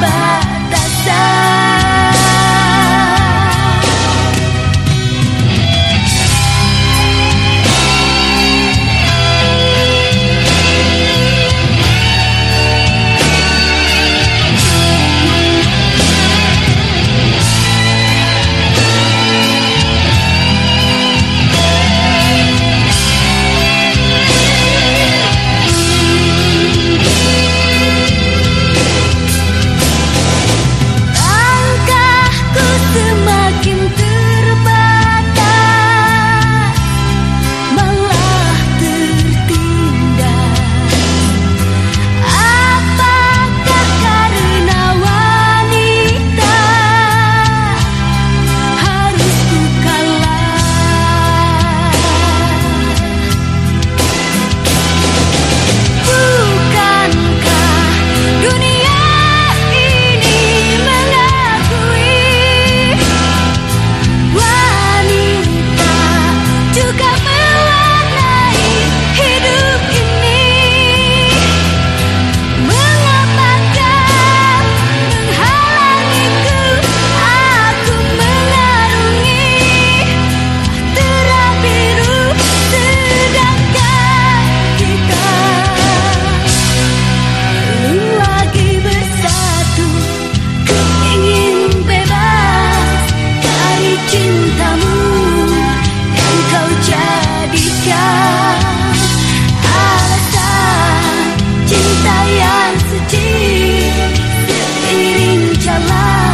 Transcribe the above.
Batasan. cinta yang suci iring jalan.